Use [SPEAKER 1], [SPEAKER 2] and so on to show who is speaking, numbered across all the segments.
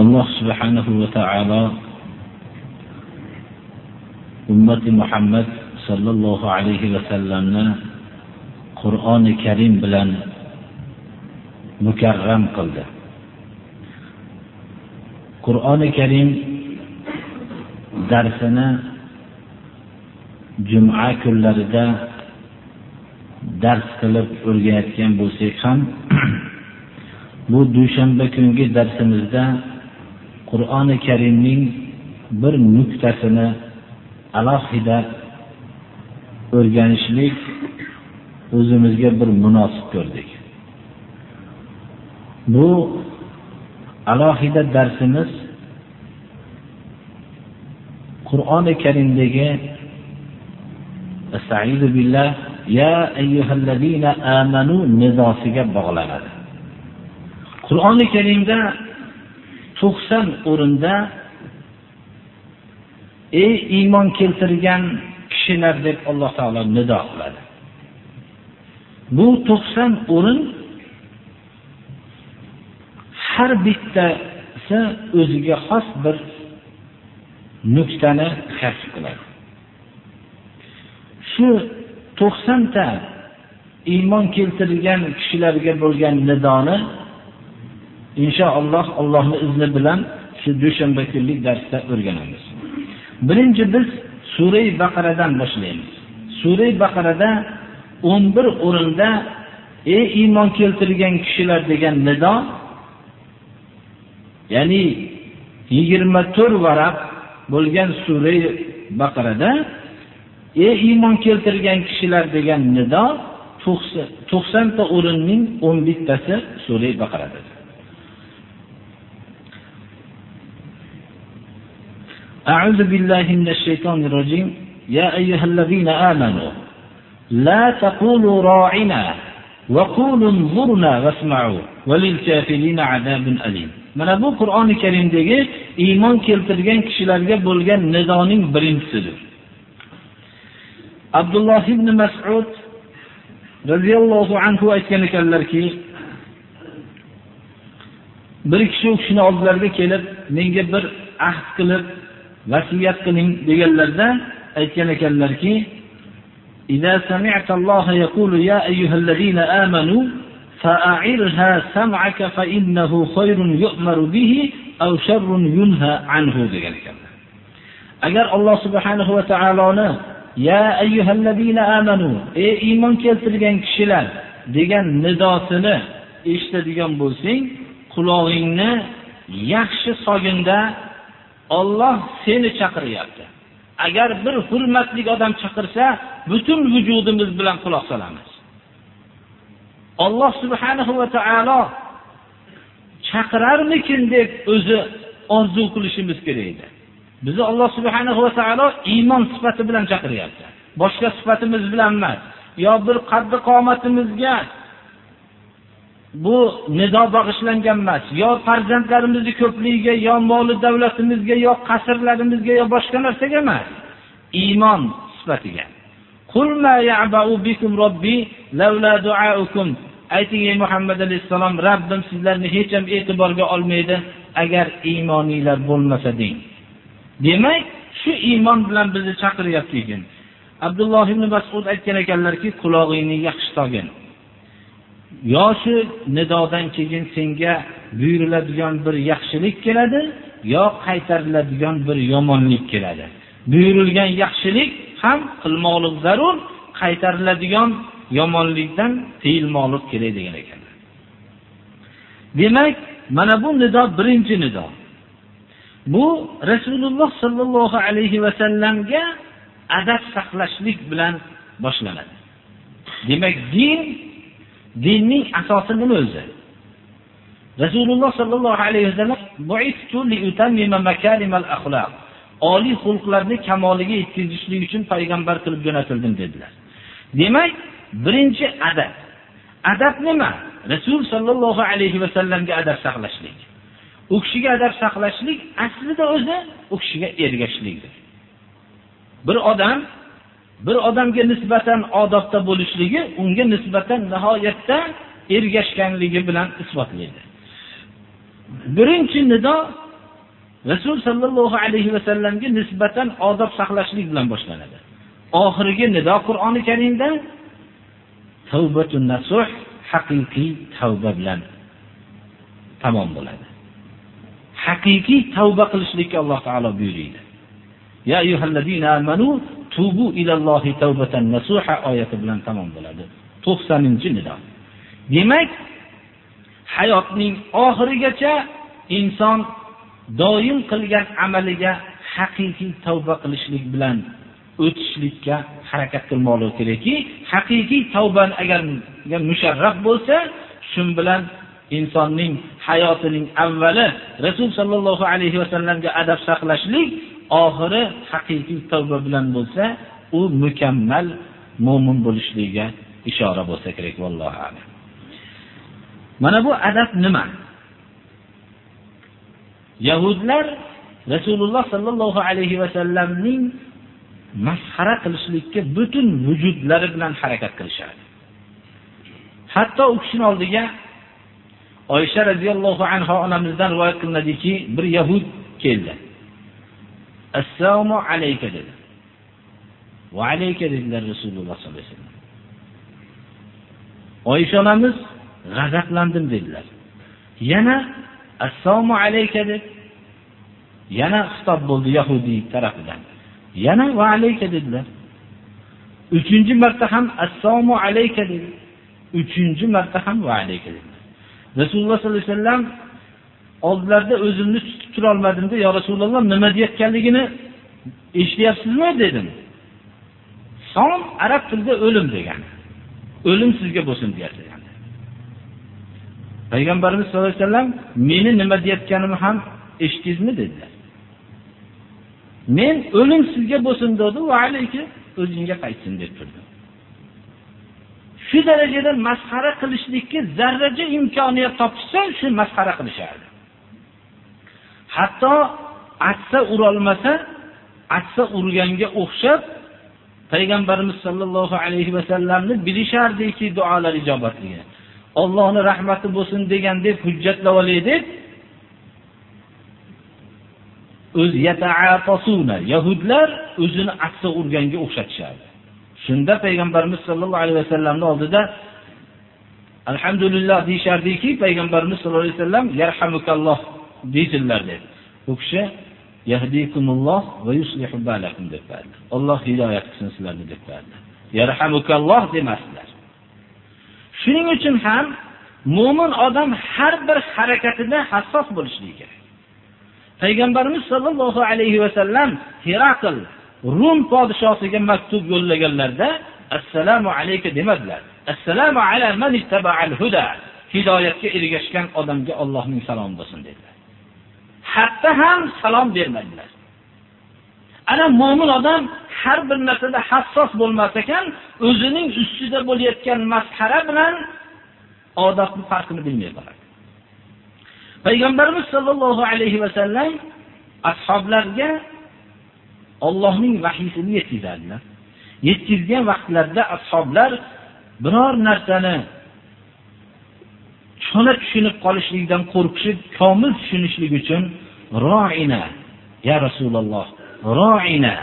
[SPEAKER 1] Alloh subhanahu va taolo ummati muhammad sallallohu alayhi va sallamni qur'oni karim bilan mukarram qildi. Qur'oni karim darsini juma kunlarida dars qilib o'rganayotgan bo'lsak ham bu dushanba kungi darsimizda qur'oni karimning bir nuqtasini alohida o'rganishlik o'zimizga bir munosib ko'rdik. Bu alohida darsimiz qur'oni karimdagi billah ya ayyuhallazina amanu nizosiga bog'lanadi. Qur'oni karimda to'qson o'rinda ey iymon keltirgan kishilar deb alloh taolo nido qiladi. Bu to'qson o'rin har bittasi o'ziga xos bir nuqtani kasb qiladi. Shu to'qsonta iymon keltirgan kishilarga bo'lgan nidoni inshaalloh allohni izni bilan shu dushanba kunlik darsda o'rganamiz. Birinchi biz Sura baqaradan boshlaymiz. Sura baqarada o'n bir o'rinda ey iymon keltirgan kishilar degan nido ya'ni yigirma to'rt varaq bo'lgan Sura baqarada ey iymon keltirgan kishilar degan nido to'qsonta o'rinning o'n bittasi Sura baqarada أعوذ بالله من الشيطان الرجيم يا أيها الذين آمنوا لا تقولوا راعنا وقولوا انظرنا واسمعوا وللكافرين عذاب أليم mana bu qur'oni karimdagi iymon keltirgan kishilarga bo'lgan nidoning birinchisidir abdulloh ibn masud roziyallohu anhu aytgan ekanlarki bir kishi u kishini oldilariga kelib menga bir ahd qilib vasiyat qiling deganlarda aytgan ekanlarki إذا سمعت الله يقول يا أيها الذين آمنوا فأعرها سمعك فإنه خير يؤمر به أو شر ينهى عنه degan ekanlar agar alloh subhanahu va taoloni ya ayyuhallazina amanu ey iymon keltirgan kishilar degan nidosini eshitadigan bo'lsang qulog'ingni yaxshi soginda Alloh seni chaqiryapti. Agar bir hurmatli odam chaqirsa, butun vujudimiz bilan quloq solamiz. Alloh subhanahu va taolo chaqirarmikin deb o'zi orzu qilishimiz kerak edi. Bizni Alloh subhanahu va taolo iymon sifati bilan chaqiryapti. Boshqa sifatimiz bilan emas. Yo bir qaddi qomatimizga bu nido bag'ishlangan emas. Yo farzandlarimizni ko'pligiga yo moli davlatimizga yo qasrlarimizga yo boshqa narsaga emas. Iymon sifatiga. Ayting ey muhammad alayhissalom rabbim sizlarni hech ham e'tiborga olmaydi agar iymoninglar bo'lmasa deng. Demak shu iymon bilan bizni chaqiryapti ekan abdulloh ibn masud aytgan ekanlarki qulog'ingni yaxshi tog'in. Yoshi nidodan keyin senga buyuriladigan bir yaxshilik keladi yo qaytariladigan bir yomonlik keladi. Buyurilgan yaxshilik ham qilmoqlik zarur qaytariladigan yomonlikdan tiyilmoqlik kerak degan ekanlar. Demak mana bu nido birinchi nido. Bu rasululloh sollallohu alayhi vasallamga adab saqlashlik bilan boshlanadi. Demak din dinning asosi nima o'zi? Rasululloh sallallohu alayhi vasallam oliy xulqlarni kamoliga yetkazishlik uchun payg'ambar qilib jo'natildim dedilar. Demak birinchi adab. Adab nima? Rasul sallallohu alayhi vasallamga adab saqlashlik. U kishiga adab saqlashlik aslida o'zi u kishiga ergashishlikdir bir odam bir odamga nisbatan odobda bo'lishligi unga nisbatan nihoyatda ergashganligi bilan isbotlaydi. Birinchi nido rasul sollallohu alayhi vasallamga nisbatan odob saqlashlik bilan boshlanadi. Oxirgi nido qur'oni karimda tavbatun nasuh haqiqiy tavba bilan tamom bo'ladi. Haqiqiy tavba qilishlikka alloh taolo buyuriydi. Ya ayyuhallazina amanu tubu ilallohi tavbatan nasuha oyati bilan tamom bo'ladi. To'qsoninchi nido. Demak hayotning oxirigacha inson doim qilgan amaliga haqiqiy tavba qilishlik bilan o'tishlikka harakat qilmoqligi kerakki haqiqiy tavban agar musharraf bo'lsa shun bilan insonning hayotining avvali rasul sallallohu alayhi va sallamga adab saqlashlik oxiri haqiqiy tavba bilan bo'lsa u mukammal mu'min bo'lishligiga ishora bo'lsa kerak vallohu alam. Mana bu adab nima? Yahudlar rasululloh sallallohu alayhi va sallamning masxara qilishlikka butun vujudlari bilan harakat qilishadi hatto u kishining oldiga oysha radhiyallohu anha onamizdan rivoyat qilinadiki bir yahud keldi. Assalomu alayka dedi. Va alayka dedilar rasululloh sollallohu alayhi vasallam. Oysha onamiz g'azablandim dedilar. Yana assalomu alayka deb yana xitob bo'ldi yahudiy tarafidan. Yana va alayka dedilar. Uchinchi marta ham assalomu alayka dedi. Uchinchi marta ham va alayka dedi rasululloh sollallohu alayhi vasallam oldilarida o'zimni tutib turolmadimda yo rasululloh nima deyayotganligini eshityapsizmi? dedim. Som arab tilida o'lim degani o'lim sizga bo'lsin deyapti payg'ambarimiz sallallohu alayhi vasallam meni nima deyayotganimni ham eshitdingizmi dedilar. Men o'lim sizga bo'lsin dedi va alayki o'zingga qaytsin deb turdi. Shu darajada masxara qilishlikka zarracha imkoniyat topishsa shu masxara qilishardi. Hatto aksa urolmasa aksa urganga o'xshab payg'ambarimiz sollallohu alayhi vasallamni bilishardiki duolar ijobatligi. Allohni rahmati bo'lsin degan deb hujjatlab olay deb o'z yata'atasuna yahudlar o'zini aksa urganga o'xshatishadi. Shunda payg'ambarimiz sollallohu alayhi vasallamning oldida alhamdulillah deyshardiki, payg'ambarimiz sollallohu alayhi vasallam yarhamukalloh deydilar dedi. U kishi yahdikumulloh va yuslihu balakum deb berdi. Alloh hidoyat qilsin sizlarni deb berdi. Yarhamukalloh demaslar. Shuning uchun ham mo'min odam har bir harakatida hassos bo'lishi kerak. Payg'ambarimiz sollallohu alayhi va sallam Hiraql Rum podshosiga maktub yo'llaganlarda assalomu alayka demadilar. Assalomu ala man ittaba'al huda. Hidoyatga ergashgan odamga Allohning salomi bo'lsin dedilar. Hatto ham salom bermaydilar Ana mo'min odam har bir narsada hassos bo'lmas ekan, o'zining ustida bo'layotgan masxara bilan odobni farqini bilmay qoladi. Payg'ambarimiz sollallohu alayhi va sallam ashoblarga Allohning vahiysini yetkazadilar. Yetkazgan vaqtlarda ashoblar biror narsani cho'la tushunib qolishlikdan qo'rqishib, komil tushunishlik uchun ro'ina. Ya Rasululloh ro'ina.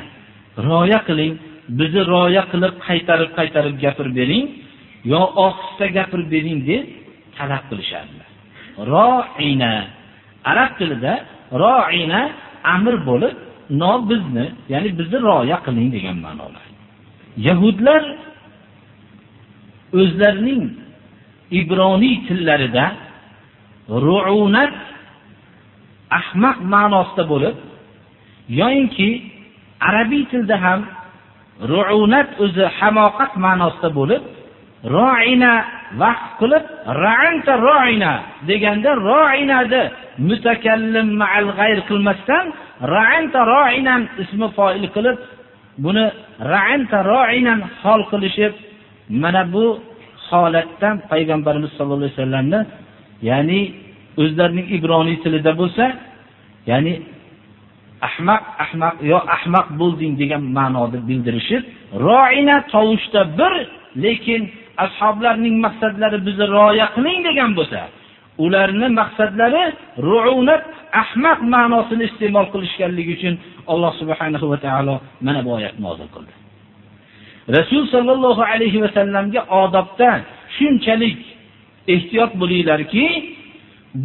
[SPEAKER 1] Rioya qiling. Bizni rioya qilib qaytarib qaytarib gapirib bering. Yo ohista gapirib bering deb talab qilishardilar ro'ina. Arab tilida ro'ina amr bo'lib no bizni ya'ni bizni rioya qiling degan ma'noda yahudlar o'zlarining ibroniy tillarida ru'unat ahmaq ma'nosida bo'lib yoyinki arabiy tilda ham ru'unat o'zi hamoqat ma'nosida bo'lib roina vaqf qilib ra'anta roina deganda roinani mutakallim ma'al g'ayr qilmasdan ra'anta roinan ismi foil qilib buni ra'anta roinan hol qilishib mana bu holatdan payg'ambarimiz sollallohu alayhi vasallamni ya'ni o'zlarining ibroniy tilida bo'lsa ya'ni ahmaq ahmaq yo ahmaq bo'lding degan ma'noda bildirishib roina tovushda bir lekin ashoblarning maqsadlari bizni rioya qiling degan bo'lsa ularni maqsadlari ruunat ahmaq ma'nosini iste'mol qilishganligi uchun alloh subhanahu va taolo mana bu oyatni nozil qildi. Rasul sollallohu alayhi vasallamga odobda shunchalik ehtiyot bo'linglarki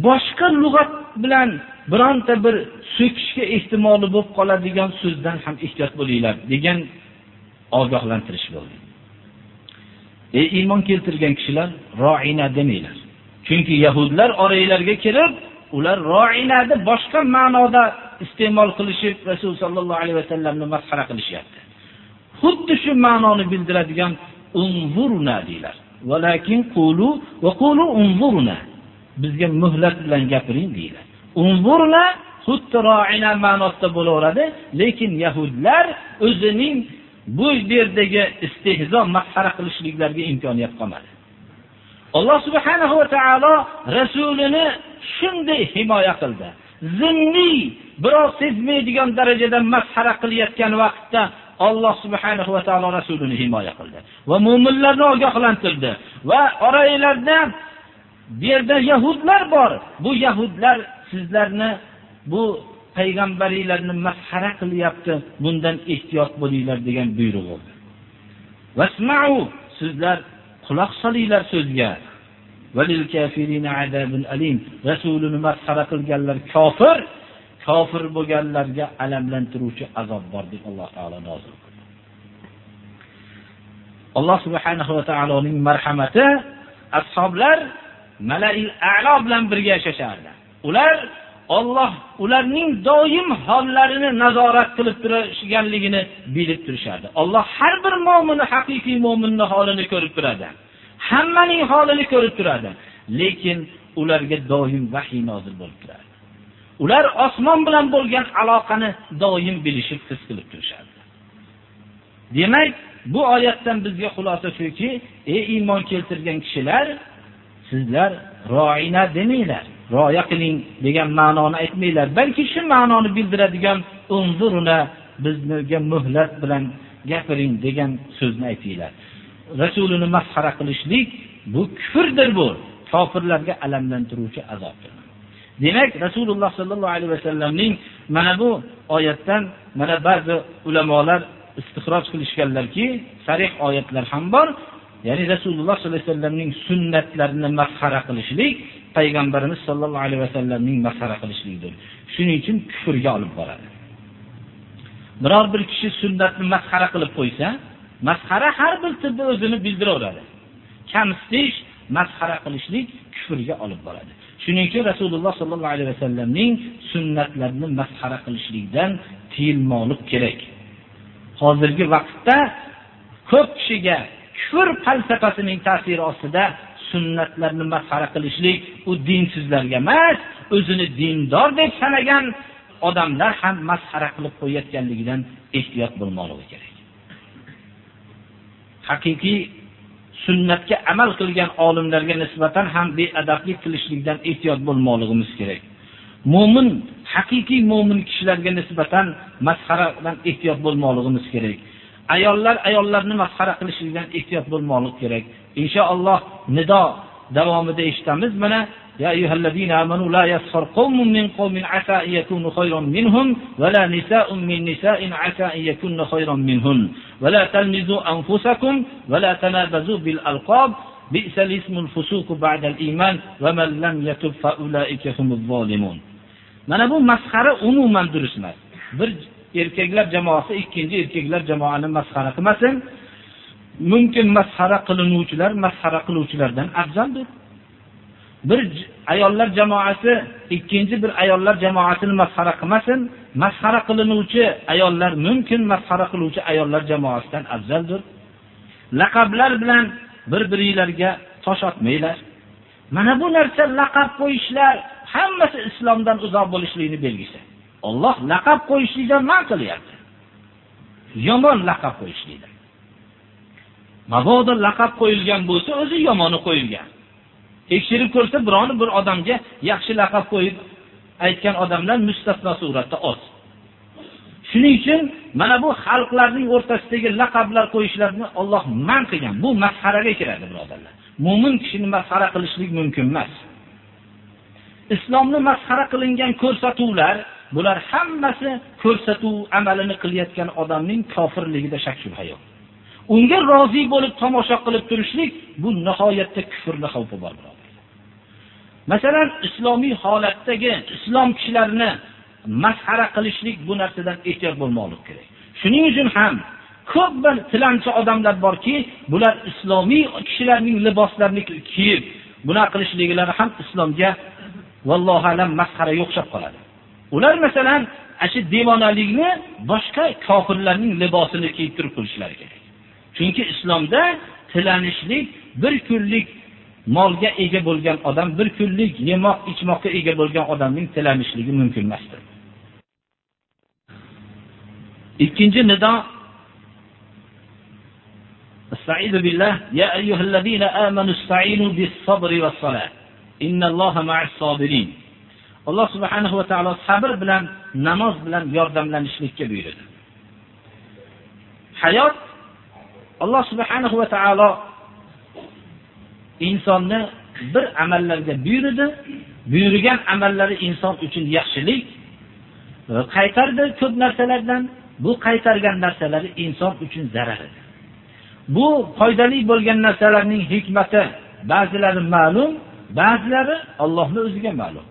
[SPEAKER 1] boshqa lug'at bilan bironta bir so'kishga ehtimoli bo'lib qoladigan so'zdan ham ehtiyot bo'linglar degan ogohlantirish bo'ldi. Ey iymon keltirgan kishilar roina demanglar. Chunki yahudlar oranglarga kirib ular roinani boshqa ma'noda iste'mol qilishib rasul sollallohu alayhi vasallamni masxara qilishyapti. Xuddi shu ma'noni bildiradigan unzurna deylar. Bizga muhlat bilan gapiring deylar Umburla xuddi roina ma'nosida bo'laveradi lekin yahudlar o'zining bu yerdagi istehzo masxara qilishliklariga imkoniyat qolmadi. Alloh subhanahu va taolo rasulini shunday himoya qildi. Zinniy biroq sezmaydigan darajada masxara qilayotgan vaqtda alloh subhanahu va taolo rasulini himoya qildi va mu'minlarni ogohlantirdi va oranglarda bu yerda yahudlar bor. Bu yahudlar sizlarni bu payg'ambaringlarni masxara qilyapti bundan ehtiyot bo'linglar degan buyruq bo'ldi sizlar quloq solinglar so'zga. Rasulini masxara qilganlar kofir kofir bo'lganlarga alamlantiruvchi azob bor deb alloh taolo nozil qildi. Alloh subhanahu va taoloning marhamati ashoblar malail a'lo bilan birga yashashardi ular Alloh ularning doim hollarini nazorat qilib turishganligini bilib turishardi. Alloh har bir mu'minni haqiqiy mu'minning holini ko'rib turadi. Hammaning holini ko'rib turadi. Lekin ularga doim vahiy nozil bo'lib turadi. Ular osmon bilan bo'lgan aloqani doim bilishib his qilib turishardi. Demak, bu oyatdan bizga xulosa shuki, ey iymon keltirgan kishilar, sizlar roina demanglar. rioya qiling degan ma'noni aytmanglar. Balki shu ma'noni bildiradigan unzuruna bizga muhlat bilan gapiring degan so'zni aytinglar. Rasulini masxara qilishlik bu kufrdir bu. Kofirlarga alamlantiruvchi azobdir. Demak rasululloh sollallohu alayhi vasallamning mana bu oyatdan mana ba'zi ulamolar istixroj qilishganlarki sarih oyatlar ham bor. Ya'ni rasululloh sollallohu alayhi vasallamning sunnatlarini masxara qilishlik payg'ambarimiz sollallohu alayhi vasallamning masxara qilishligidir. shuning uchun kufrga olib boradi. Biror bir kishi sunnatni masxara qilib qo'ysa masxara har bir tilda o'zini bildiraveradi. Kamsitish masxara qilishlik kufrga olib boradi. Shuning uchun rasululloh sollallohu alayhi vasallamning sunnatlarini masxara qilishlikdan tiyilmoqlik kerak. Hozirgi vaqtda ko'p kishiga kufr falsafasining ta'siri ostida sunnatlarni masxara qilishlik u dinsizlarga emas o'zini dindor deb sanagan odamlar ham masxara qilib qo'yayotganligidan ehtiyot bo'lmoqligi kerak. Haqiqiy sunnatga amal qilgan olimlarga nisbatan ham beadablik qilishlikdan ehtiyot bo'lmoqligimiz kerak. Mo'min haqiqiy mo'min kishilarga nisbatan masxaradan ehtiyot bo'lmoqligimiz kerak. ayollar ayollarni masxara qilishlikdan ehtiyot bo'lmoqlik kerak inshaalloh nido davomida eshitamiz mana يا أيها الذين آمنوا لا يسخر قوم من قوم عسى أن يكونوا خيرا منهم ولا نساء من نساء عسى أن يكون خيرا منهن ولا تلمزوا أنفسكم ولا تنابزوا بالألقاب بئس الاسم الفسوق بعد الإيمان ومن لم يتب فأولئك هم الظالمون mana bu masxara umuman durust emas bir erkaklar jamoasi ikkinchi erkaklar jamoani masxara qilmasin. Mumkin masxara qilinuvchilar masxara qiluvchilardan afzaldir. Bir ayollar jamoasi ikkinchi bir ayollar jamoasini masxara qilmasin. Masxara qilinuvchi ayollar mumkin masxara qiluvchi ayollar jamoasidan afzaldir. Laqablar bilan bir biringlarga tosh otmanglar. Mana bu narsa laqab qo'yishlar hammasi islomdan uzoq bo'lishlikni belgisi Alloh laqab qo'yishlikdan na qilyapti. Yomon laqab qo'yishlikdan. Mabodo laqab qo'yilgan bo'lsa o'zi yomoni qo'yilgan. Tekshirib ko'rsa biron bir odamga yaxshi laqab qo'yib aytgan odamlar mustasno suratda oz. Shuning uchun mana bu xalqlarning o'rtasidagi laqablar qo'yishlarni Alloh man qilgan. Bu masxaraga kiradi birodarlar. Mu'min kishini masxara qilishlik mumkin emas. Islomni masxara qilingan ko'rsatuvlar bular hammasi ko'rsatuv amalini qilayotgan odamning kofirligida shak shubha yo'q. Unga rozi bo'lib tomosha qilib turishlik bu nihoyatda kufrni xavfi bor masalan islomiy holatdagi islom kishilarini masxara qilishlik bu narsadan ehtiyot bo'lmoqlik kerak. Shuning uchun ham ko'p bir tilanchi odamlar borki bular islomiy kishilarning liboslarini kiyib bunaqa qilishliklari ham islomga vallohu alam masxaraga o'xshab qoladi. ular masalan ana shu devonalikni boshqa kofirlarning libosini kiyib turib qilishlari kerak chunki islomda tilanishlik bir kunlik molga ega bo'lgan odam bir kunlik yemoq ichmoqqa ega bo'lgan odamning tilanishligi mumkin emasdir ikkinchi nido استعيذ بالله يا أيها الذين آمنوا استعينوا بالصبر والصلاة إن الله مع الصابرين alloh subhanahu va taolo sabr bilan namoz bilan yordamlanishlikka buyurdi. Hayot alloh subhanahu va taolo insonni bir amallarga buyurdi. Buyurgan amallari inson uchun yaxshilik e, qaytardi ko'p narsalardan. Bu qaytargan narsalari inson uchun zarar edi bu foydali bo'lgan narsalarning hikmati ba'zilari ma'lum ba'zilari Allohning o'ziga ma'lum.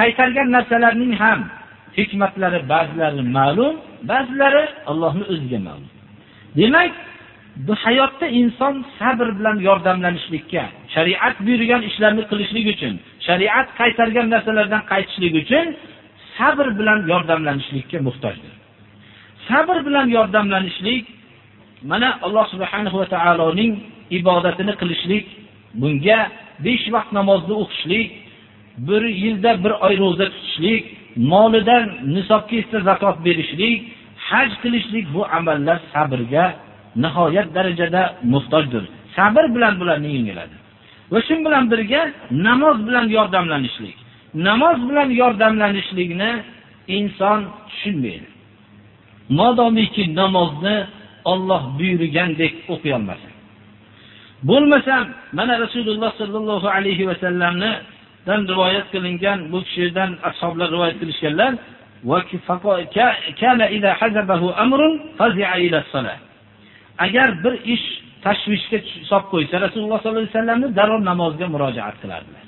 [SPEAKER 1] Qaytargan narsalarning ham hikmatlari ba'zilari ma'lum ba'zilari allohni o'ziga ma'lum. Demak bu hayotda inson sabr bilan yordamlanishlikka shariat buyurgan ishlarni qilishlik uchun shariat qaytargan narsalardan qaytishlik uchun sabr bilan yordamlanishlikka muhtojdir. Sabr bilan yordamlanishlik mana alloh subhanahu va taoloning ibodatini qilishlik bunga besh vaqt namozni o'qishlik bir yilda bir oy ro'za tutishlik molidan nisobga yetsa zakot berishlik haj qilishlik bu amallar sabrga nihoyat darajada muhtojdir. Sabr bilan bularni yengiladi. Va shu bilan birga namoz bilan yordamlanishlik. Namoz bilan yordamlanishlikni inson tushunmaydi. Modomiki namozni Alloh buyurgandek o'qiy olmasa bo'lmasa mana rasululloh sallallohu alayhi va sallamni dan rivoyat qilingan bu kishidan ashoblar rivoyat qilishganlar agar bir ish tashvishga solib qo'ysa rasululloh sollallohu alayhi vasallamni darrov namozga murojaat qilardilar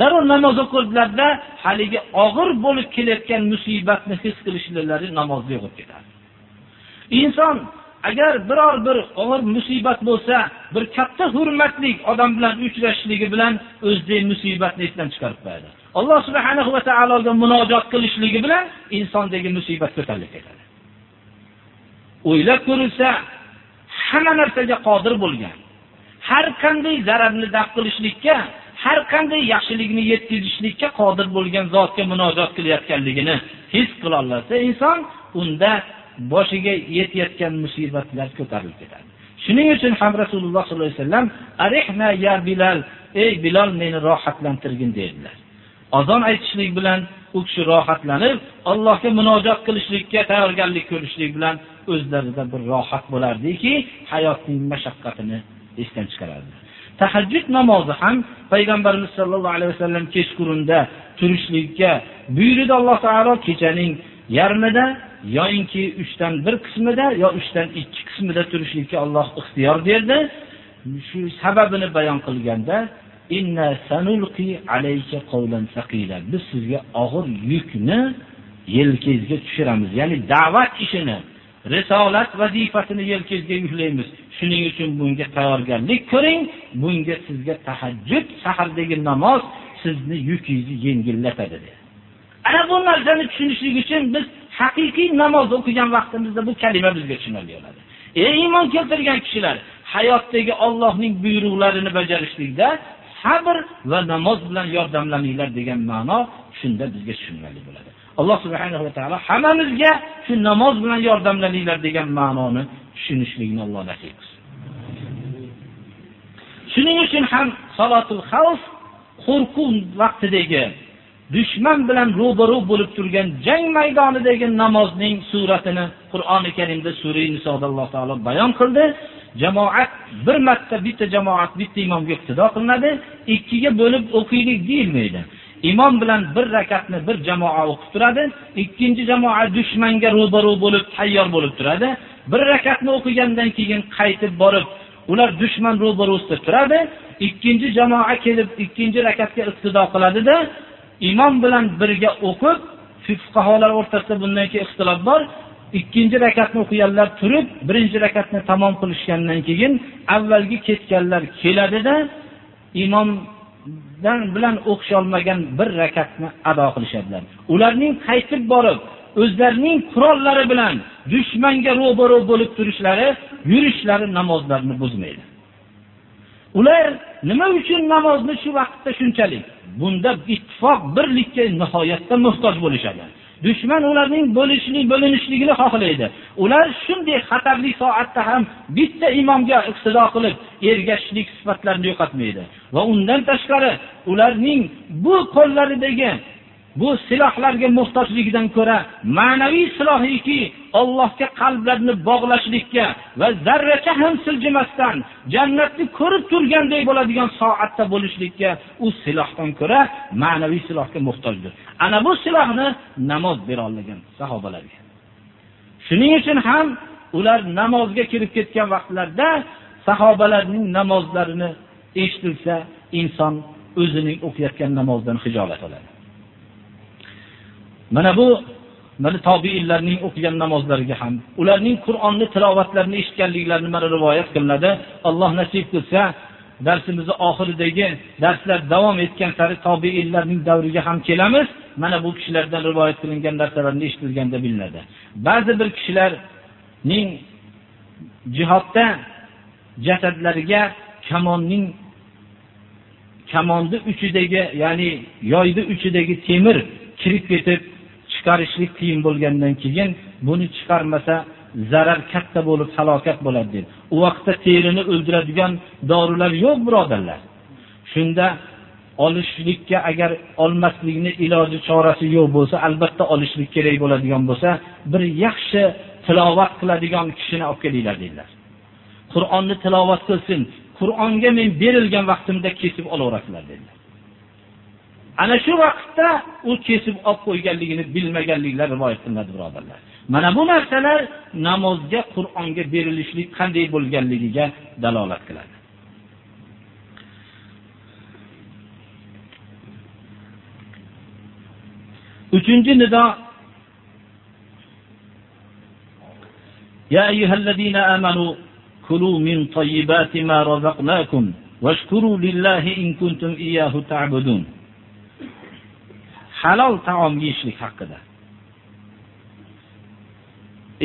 [SPEAKER 1] darrov namoz o'qirdilarda haligi og'ir bo'lib kelayotgan musibatni his qilishlari namozda yo'qolib ketadi. Inson agar biror bir og'ir musibat bo'lsa bir katta hurmatli odam bilan uchrashishligi bilan o'zidagi musibatni esdan chiqarib qo'yadi. Alloh subhana va taologa munojot qilishligi bilan insondagi musibat ko'tarilib ketadi o'ylab ko'rilsa hamma narsaga qodir bo'lgan har qanday zararni daf qilishlikka har qanday yaxshilikni yetkazishlikka qodir bo'lgan zotga munojot qilayotganligini his qilolmasa inson unda boshiga yetayotgan musibatlar ko'tarilib ketadi shuning uchun ham rasululloh sollallohu alayhi vasallam arihna ya bilal ey Bilal meni rohatlantirgin dedilar. Azon aytishlik bilan u kishi rohatlanib allohga munojot qilishlikka tayyorgarlik ko'rishlik bilan o'zlarida bir rohat bo'lardiki hayotning mashaqqatini esdan chiqarardi. Tahajjud namozi ham payg'ambarimiz sollallohu alayhi vasallam kechqurunda turishlikka buyurdi alloh taolo kechaning yarmida yoyinki uchdan bir qismida yo uchdan ikki qismida turishlikka Alloh ixtiyor berdi. Shu sababini bayon qilganda inna sanulqi alayka qawlan saqila. biz sizga og'ir yukni yelkangizga tushiramiz. Ya'ni da'vat ishini risolat vazifasini yelkangizga yuklaymiz. Shuning uchun bunga tayyorgarlik ko'ring. Bunga sizga tahajjud sahardagi namoz sizni yukingizni yengillatadi dedi. Ana bu narsani tushunishlik uchun biz haqiqiy namoz o'qigan vaqtimizda bu kalima bizga tushunarli bo'ladi ey iymon keltirgan kishilar hayotdagi Allohning buyruqlarini bajarishlikda sabr va namoz bilan yordamlaninglar degan ma'no shunda bizga tushunarli bo'ladi. Alloh subhanahu va taolo hammamizga shu namoz bilan yordamlaninglar degan ma'noni tushunishlikni Alloh nasib qilsin. Shuning uchun ham salotul xavf qo'rquv vaqtidagi dushman bilan ro'baro bo'lib turgan jang maydonidagi namozning suratini Qur'oni Karimda sura Nisoda Alloh taolo bayon qildi. Jamoat bir marta bitta jamoat bitta imomga iqtido qilinadi, ikkiga bo'lib o'qiylik deyilmaydi. Imom bilan bir rakatni bir jamoa o'qib turadi, ikkinchi jamoa dushmanga ro'baro bo'lib tayyor bo'lib turadi. Bir rakatni o'qigandan keyin qaytib borib, ular dushman ro'barusida turadi. Ikkinchi jamoa kelib ikkinchi rakatga iqtido qiladida, imom bilan birga o'qib, fuqaholar o'rtasida bundan keyin ixtilof bor. Ikkinchi rakatni o'qiganlar turib, birinchi rakatni tamom qilishgandan keyin avvalgi ketganlar keladida, imomdan bilan o'qisholmagan bir rakatni ado qilishadilar. Ularning qaytib borib, o'zlarining qurollari bilan dushmanga ro'baro bo'lib turishlari, yurishlari namozlarni buzmaydi. Ular nima uchun namozni shu vaqtda shunchalik? Bunda ittifoq birlikka nihoyatda muhtoj bo'lishadi. Dushman ularning bo'lishlik, bo'linishligini xohlaydi. Ular shunday xatarli soatda ham bitta imomga iqtido qilib, ergashishlik sifatlarini yo'qotmaydi. Va undan tashqari ularning bu qo'llaridagi bu silohlarga muhtojligidan ko'ra ma'naviy silohiki Allohga qalblarni bog'lashlikka va zarracha ham siljimasdan jannatni ko'rib turgandek bo'ladigan soatda bo'lishlikka u silohdan ko'ra ma'naviy silohga muhtojdir. Ana bu silohni namoz bera olgan sahobalarga. Shuning uchun ham ular namozga kirib ketgan vaqtlarda sahobalarning namozlarini eshitilsa, inson o'zining o'qiyotgan namozdan hijolat oladi. Mana bu mana tobiinlarning o'qigan namozlariga ham, ularning Qur'onni tilovatlarini eshitganliklarini mana rivoyat qilinadi. Alloh nasib qilsa, darsimizni oxiridagi darslar davom etgan sari tobiinlarning davriga ham kelamiz. Mana bu kishilardan rivoyat qilingan narsalarni eshitilganda bilinadi. Ba'zi bir kishilarning jihodda jasadlariga kamonning kamonni uchidagi, ya'ni yoyni uchidagi temir kirib ketib chiqarishlik qiyin bo'lgandan keyin buni chiqarmasa zarar katta bo'lib halokat bo'ladi dedi. U vaqtda terini o'ldiradigan dorilar yo'q birodarlar. Shunda olishlikka agar olmaslikni iloji chorasi yo'q bo'lsa, albatta olishlik kerak bo'ladigan bo'lsa, bir yaxshi tilovat qiladigan kishini olib kelinglar dedilar. Qur'onni tilovat qilsin. Qur'onga men berilgan vaqtimda kesib olaverasizlar dedilar. Ana shu vaqtda u kesib olib qo'yganligini bilmaganliklar rivoyat qilinadi birodarlar. Mana bu narsalar namozga, Qur'onga berilishlik qanday bo'lganligiga dalolat qiladi. Uchinchi nido Ya ayyuhallazina amanu kulu min tayyibati ma razaqnakum washkuru lillahi in kuntum iyyahu ta'budun. Halol taom yeyishlik haqida.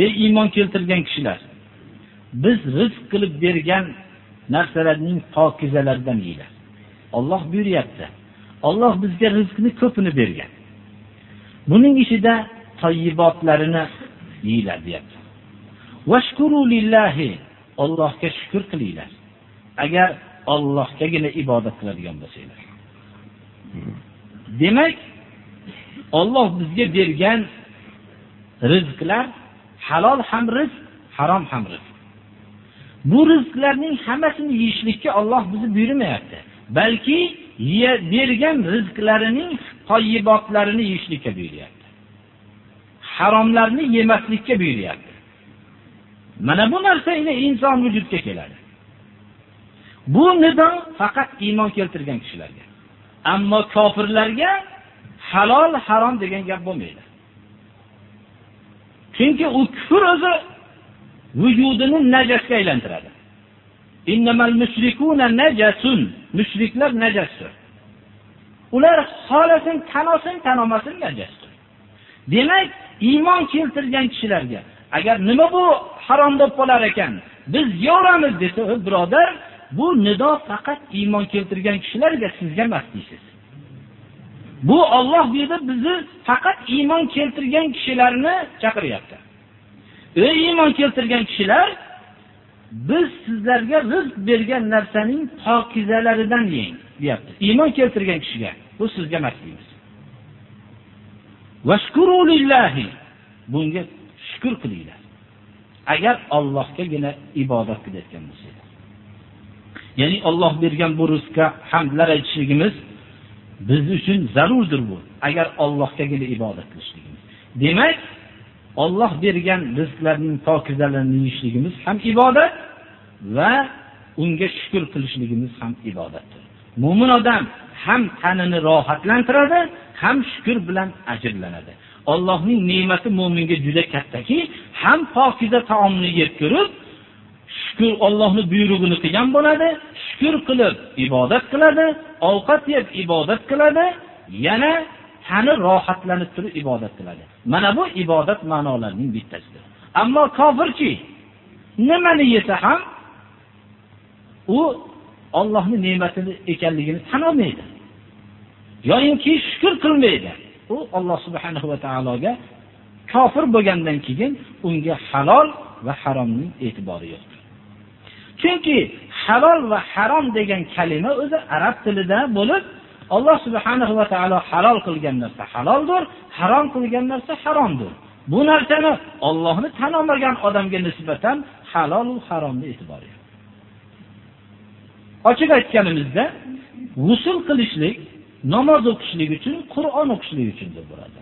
[SPEAKER 1] Ey iymon keltirgan kishilar, biz rizq qilib bergan narsalarning pokizalaridan yeylar. Alloh buyuryapti. Alloh bizga rizqni ko'pini bergan. Buning ichida toyibotlarini yeylar deyapti. Vashkuru lillahi Allohga shukr qilinglar. Agar Allohgagina ibodat qiladigan bo'lsanglar. Demak, Alloh bizga bergan rizqlar halol ham rizq, harom ham rizq. Bu rizqlarning hammasini yeyishlikka Alloh bizni buyurmayapti, balki bergan rizqlarining toyibotlarini yeyishlikka buyuryapti. Haromlarni yemaslikka buyuryapti. Mana bu narsa ila inson vujudga keladi. Bu nido faqat iymon keltirgan kishilarga. Ammo kofirlarga halol harom degan gap bo'lmaydi. Chunki u kufr o'zi vujudini najosga aylantiradi. Innamal mushrikuna najasun. Mushriklar najasdir. Ular xolasin tanosin tanomasin najasdir. Demak, iymon keltirgan kishilarga agar nima bu harom deb qolar ekan, biz yoramiz desa birodar bu nido faqat iymon keltirgan kishilarga sizga emas deysiz bu Alloh bu bizni faqat iymon keltirgan kishilarni chaqiryapti. Ey iymon keltirgan kishilar biz sizlarga rizq bergan narsaning pokizalaridan yeng deyapti. Iymon keltirgan kishiga bu sizga emas deymiz. Bunga shukr qilinglar. Agar Allohgagina ibodat qilayotgan bo'lsangiz. ya'ni Alloh bergan bu rizqqa hamdlar aytishligimiz biz uchun zarurdir bu. Agar Allohgagina ibodat qilishligimiz. Demak Alloh bergan rizqlarning pokizalarini yeyishligimiz ham ibodat va unga shukr qilishligimiz ham ibodatdir. Mo'min odam ham tanini rohatlantiradi ham shukr bilan ajrlanadi. Allohning ne'mati mo'minga juda kattaki ham pokiza taomni yeb ko'rib shukur Allohni buyrug'ini qilgan bo'ladi shukur qilib ibodat qiladi ovqat yeb ibodat qiladi yana tani rohatlanib turib ibodat qiladi. Mana bu ibodat ma'nolarining bittasidir. Ammo kofirchi nimani yesa ham u Allohning ne'matini ekanligini tan olmaydi. Yo'inki shukr qilmaydi. U alloh subhanahu va taologa kofir bo'lgandan keyin unga halol va haromning e'tibori yo'q. Chunki halol va harom degan kalima o'zi arab tilida bo'lib alloh subhanahu va taolo halol qilgan narsa haloldir harom qilgan narsa haromdir. Bu narsani Allohni tan olmagan odamga nisbatan halol va haromni e'tibori yo'q. Ochiq aytganimizda g'usul qilishlik namoz o'qishlik uchun qur'on o'qishlik uchun deb bo'ladi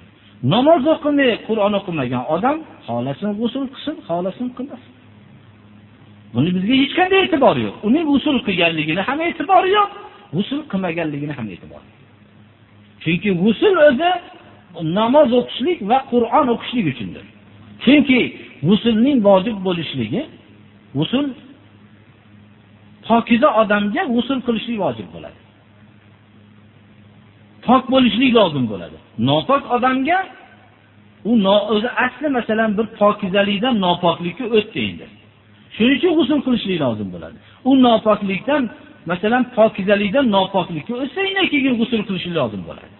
[SPEAKER 1] namoz o'qimay qur'on o'qimagan odam xohlasin g'usul qilsin xohlasin qilmasin. Buni bizga hech qanday e'tibori yo'q. Uning usul qilganligini ham e'tibori yo'q g'usul qilmaganligini ham e'tibori yo'q. Chunki g'usul o'zi namoz o'qishlik va qur'on o'qishlik uchundir. Chunki g'usulning vojib bo'lishligi g'usul pokiza odamga g'usul qilishlik vojib bo'ladi. Pok bo'lishlik lozim bo'ladi. Nopok odamga u o'zi asli masalan bir pokizalikdan nopoklikka o'tdi endi. Shuning uchun g'usul qilishlik lozim bo'ladi. U nopoklikdan masalan pokizalikdan nopoklikka o'tsa keyin g'usul qilishlik lozim bo'ladi.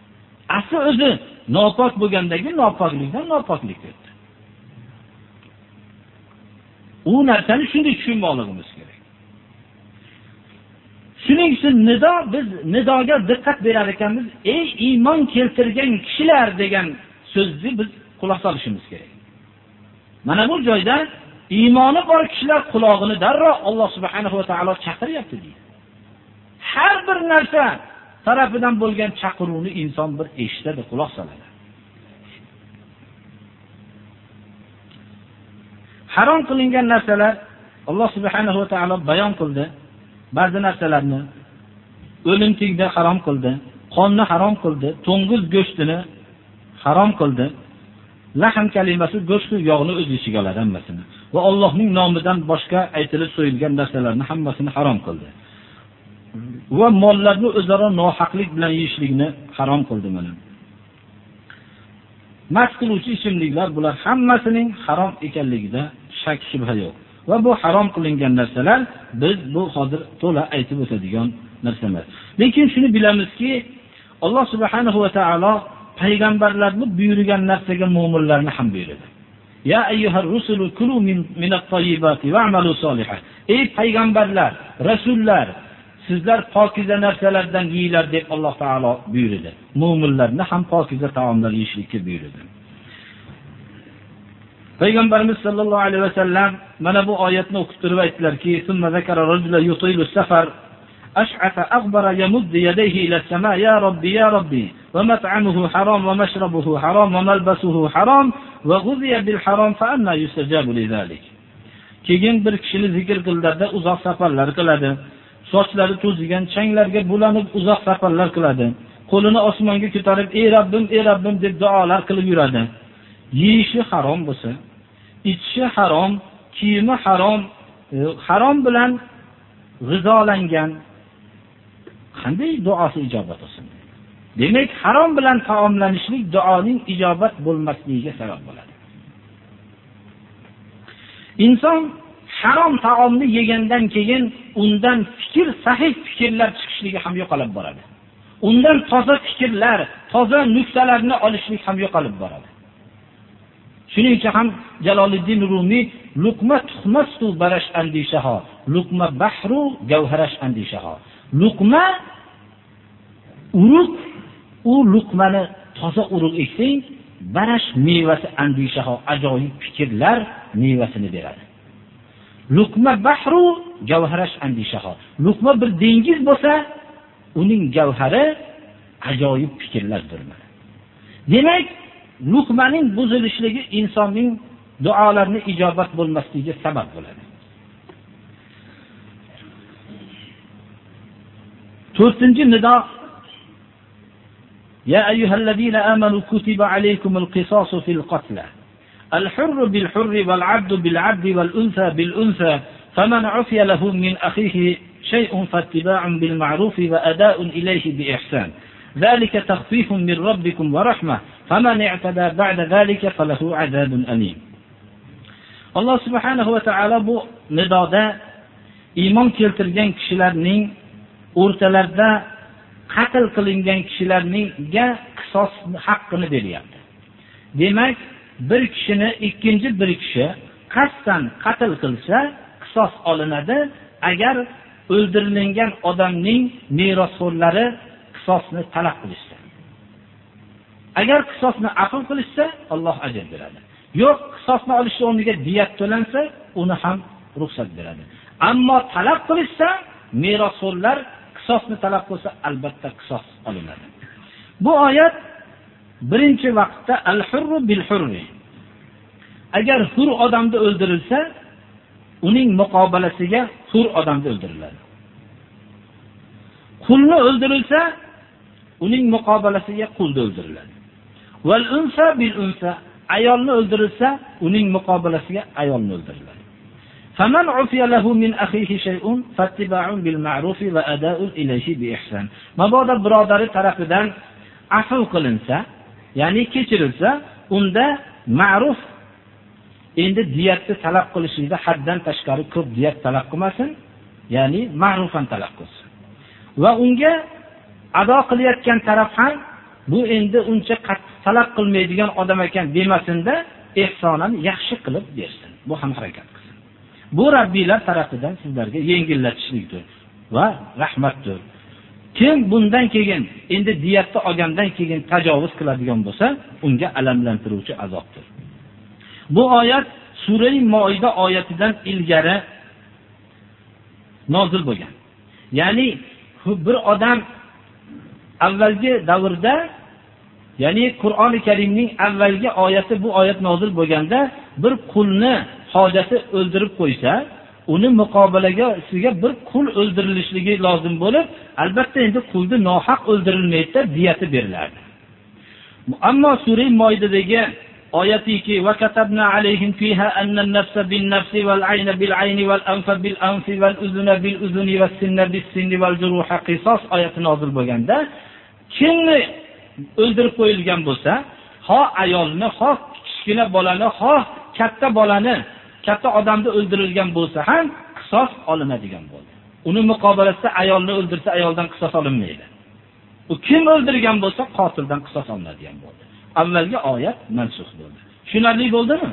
[SPEAKER 1] Asli o'zi nopok bo'lgandagi nopoklikdan nopoklikka o'tdi. U narsani shunday tushunmoqligimiz kerak. Shuning uchun nido biz nidoga diqqat berar ekanmiz. Ey iymon keltirgan kishilar degan so'zni biz quloq solishimiz kerak. Mana bu joyda iymoni bor kishilar qulog'ini darrov alloh subhanahu va taolo chaqiryapti deydi. Har bir narsa tarafidan bo'lgan chaqiruvni inson bir eshitadi quloq soladi. Harom qilingan narsalar alloh subhanahu va taolo bayon qildi. Ba'zi narsalarni o'limtikni harom qildi qonni harom qildi to'ng'iz go'shtini harom qildi. Lahm kalimasi go'shtu yog'ni o'z ichiga oladi hammasini va allohning nomidan boshqa aytilib so'yilgan narsalarni hammasini harom qildi va mollarni o'zaro nohaqlik bilan yeyishlikni harom qildi mana mast qiluvchi ichimliklar bular hammasining harom ekanligida shak shubha yo'q va bu harom qilingan narsalar biz bu hozir to'la aytib o'tadigan narsalar. emas lekin shuni bilamizki alloh subhanahu va taolo payg'ambarlarni buyurgan narsaga mu'minlarni ham buyuradi. Ya ayyuhar rusulu kulu min minat tayyibati wa'malu solihan. Ey payg'ambarlar, rasullar, sizlar pokiza narsalardan yeyglar deb Alloh taolo buyurdi. Mo'minlarni ham pokiza taomlar yeyishlikka buyurdi. payg'ambarimiz sollallohu alayhi vasallam mana bu oyatni o'qib turib aytdilarki أشعث أغبر يمد يديه إلى السماء يا ربي يا ربي ومطعمه حرام ومشربه حرام وملبسه حرام va g'uziya bil harom fa anna yustajabu lidalik. Keyin bir kishini zikr qildilarda uzoq safarlar qiladi. Sochlari to'zigan changlarga bulanib uzoq safarlar qiladi. Qo'lini osmonga ko'tarib, "Ey Rabbim, ey Rabbim" deb duolar qilib yuradi. Yeyishi harom bo'lsa, ichishi harom, kiyimi harom, e, harom bilan g'izolangan qanday duosi ijobat bo'lsa? Demak harom bilan taomlanishlik duoning ijobat bo'lmasligiga sabab bo'ladi. Inson harom taomni yegandan keyin undan fikr sahih fikrlar chiqishligi ham yo'qolib boradi. Undan toza fikrlar toza nuqtalarni olishlik ham yo'qolib boradi. Shuning uchun ham jaloliddin rumiy luqma tuhmastu barash andishaho luqma bahru gavharash andishaho. Luqma urug' u luqmani toza urug' eksang barash mevasi andishaho ajoyib fikrlar mevasini beradi. Luqma bahru javharash andishaho luqma bir dengiz bo'lsa uning javhari ajoyib fikrlardir demak luqmaning buzilishligi insonning duolarni ijobat bo'lmasligiga sabab bo'ladi. To'rtinchi nido يا أيها الذين آمنوا كتب عليكم القصاص في القتلى. الحر بالحر والعبد بالعبد والأنثى بالأنثى فمن عفي له من أخيه شيء فاتباع بالمعروف وأداء إليه بإحسان. ذلك تخفيف من ربكم ورحمة فمن اعتدى بعد ذلك فله عذاب أليم. alloh subhanahu va taolo bu nidoda iymon kishilarning o'rtalarida qatl qilingan kishilarningga qisos haqqini beryapti. Demak bir kishini ikkinchi bir kishi qasddan qatl qilsa qisos olinadi. Agar o'ldirilgan odamning merosxo'rlari qisosni talab qilishsa agar qisosni aql qilishsa Alloh ajr beradi. Yo'q qisosni olish o'rniga diyat to'lansa uni ham ruxsat beradi. Ammo talab qilishsa merosxo'rlar qisosni talab qilsa albatta qisos olinadi. Bu oyat birinchi vaqtda al hurru bil hurri agar hur odamni o'ldirilsa uning muqobalasiga hur odamni o'ldiriladi. Qulni o'ldirilsa uning muqobalasiga qulni o'ldiriladi. Val unsa bil unsa ayolni o'ldirilsa uning muqobalasiga ayolni o'ldiriladi. فمن عفي له من أخيه شيء فاتباع بالمعروف وأداء إليه بإحسان mabodo birodari tarafidan afv qilinsa ya'ni kechirilsa unda ma'ruf endi diyatni talab qilishlikda haddan tashqari ko'p diyat talab qilmasin ya'ni ma'rufan talab qilsin va unga ado qilayotgan taraf ham bu endi uncha qattiq talab qilmaydigan odam ekan demasinda ehsonan yaxshi qilib bersin bu ham harakat qilsin Bu rabbiylar tarafidan sizlarga yengillatishlikdir va rahmatdir. Kim bundan keyin endi diyatni olgandan keyin tajovuz qiladigan bo'lsa unga alamlantiruvchi azobdir. Bu oyat surai moida oyatidan ilgari nozil bo'lgan. Ya'ni bir odam avvalgi davrda ya'ni qur'oni karimning avvalgi oyati bu oyat nozil bo'lganda bir qulni hojati o'ldirib qo'ysa uni muqobalaga sizga bir qul o'ldirilishligi lozim bo'lib albatta endi qulni nohaq o'ldirilmaydida diyati beriladi ammo sura moydadagi oyatiki va katabna alayhim fiha anna nafsa bin nafsi val ayna bil ayni val anfa bil anfi val uzuna bil uzuni was-sinna bis sinni val juruha qisas oyati nozil bo'lganda kimni o'ldirib qo'yilgan bo'lsa ho ayolni ho kichkina bolani ho katta bolani katta odamni o'ldirilgan bo'lsa ham qisos olinadigan bo'ldi. Uni muqobilasida ayolni o'ldirsa ayoldan qisos olinmaydi. U kim o'ldirgan bo'lsa qotildan qisos olinadigan bo'ldi. Avvalgi oyat mansux bo'ldi. Tushunarli bo'ldimi?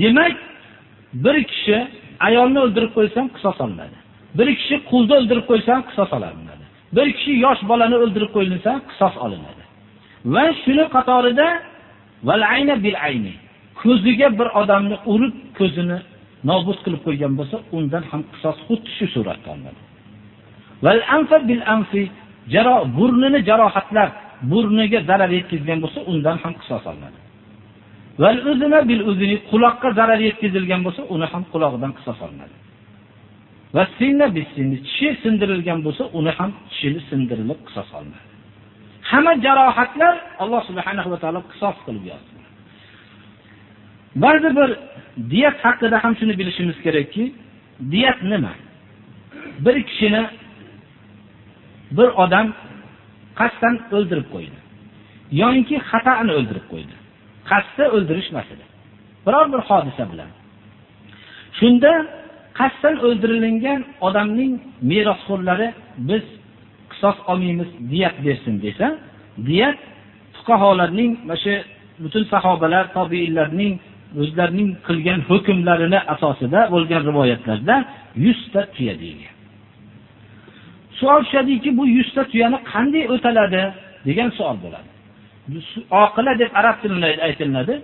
[SPEAKER 1] Demak bir kishi ayolni o'ldirib qo'ysa ham qisos olinadi. Bir kishi qulni o'ldirib qo'ysa ham qisos olinadi. Bir kishi yosh bolani o'ldirib qo'yilsa qisos olinadi. Va shuni qatorida ko'ziga bir odamni urib ko'zini nobud qilib qo'ygan bo'lsa undan ham qisos xuddi shu suratda olinadi burnini jarohatlab burniga zarar yetkazgan bo'lsa undan ham qisos olinadi quloqqa zarar yetkazilgan bo'lsa uni ham qulog'idan qisos olinadi va tishi sindirilgan bo'lsa uni ham tishini sindirilib qisos olinadi hamma jarohatlar alloh subhanahu va taolo qisos qilib yozdi. Ba'zi bir diyat haqida ham shuni bilishimiz kerakki diyat nima? Bir kishini bir odam qasddan o'ldirib qo'ydi yoinki xatoni o'ldirib qo'ydi. Qasdda o'ldirish emas biror bir hodisa bilan. Shunda qasddan o'ldirilgan odamning merosxo'rlari biz qisos olmaymiz diyat bersin desa diyat fuqaholarning, mana shu butun sahobalar tobiinlarning o'zlarining qilgan hukmlarini asosida bo'lgan rivoyatlarda 100 ta tuya deyilgan. Savol tushadiki bu 100 ta tuyani qanday o'taladi degan savol bo'ladi. Oqila deb arab tilida aytiladi,